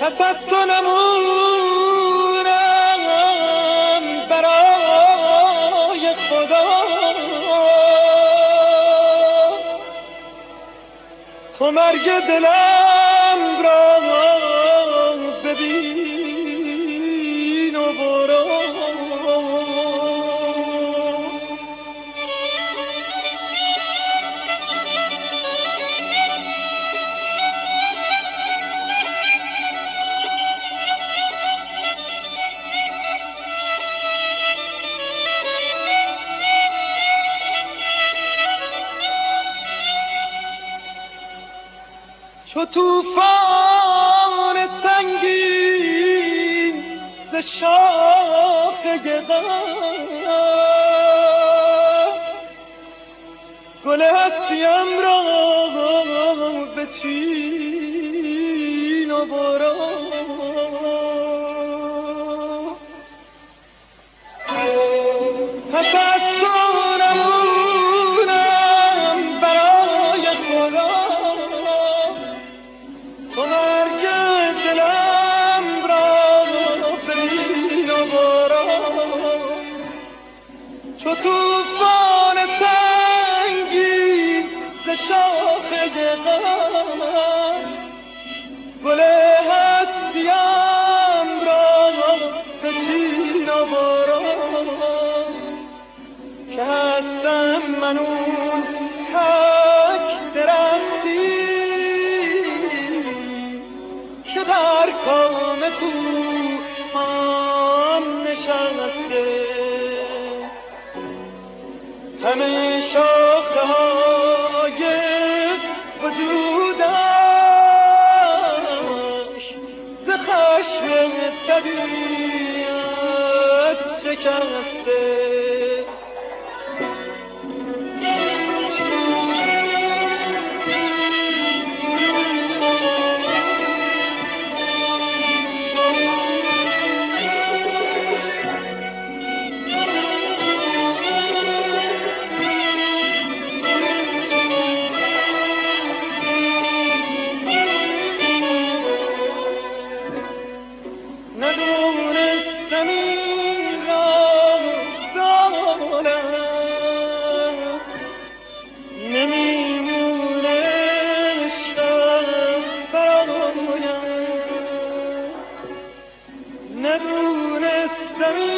پس از تو نمونم برای خدا. تو مرگ دلم را ببین. چو توفان سنگین ز شاخه غم گل هستیم را بچین و برو توفان سنگین ز شاخه غم گل همه شاخه های وجودش ز خشم طبیعت شکسته. زمین را دارم نمیمونه شب برایم ندونستم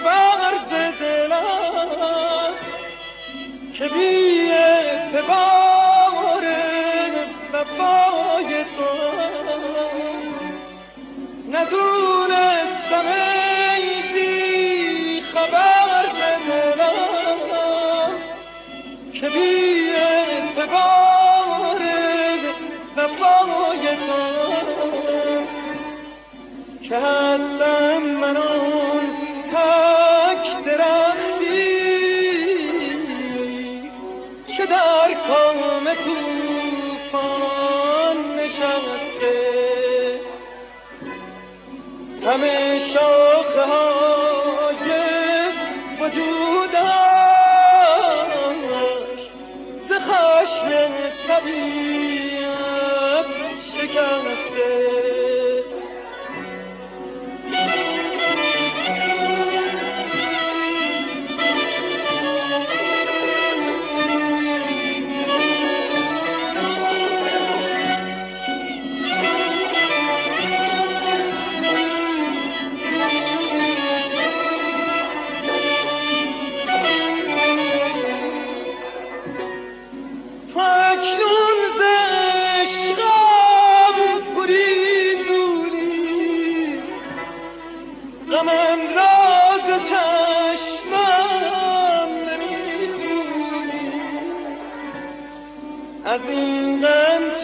خبر دلم که بی اعتبار وفای تو. ندونستم ای بی خبر دلم که بی اعتبار وفای تو. که هستم همه شاخه های وجودش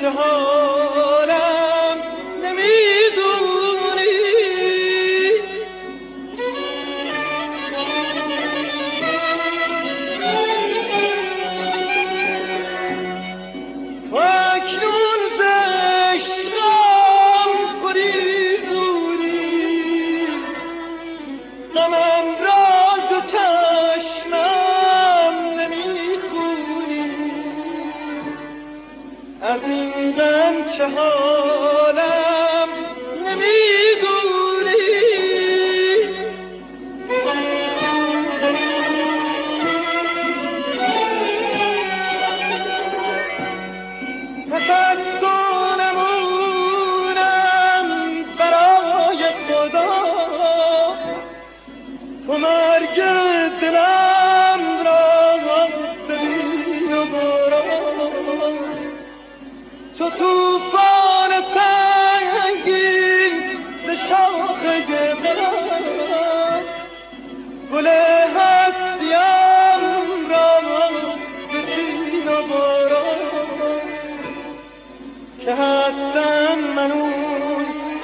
چه حالم نمی‌دونی. از این غم چه تو توفان سنگین ز شاخ گل هستیم را بچین و که هستم من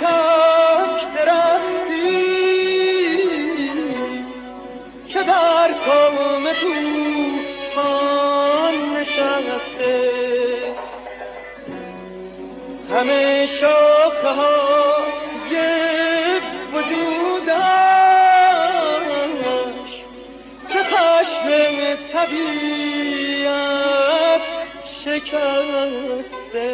تک درختی. که در کام توفان نشسته همه شاخه های وجودش به خشم طبیعت شکسته.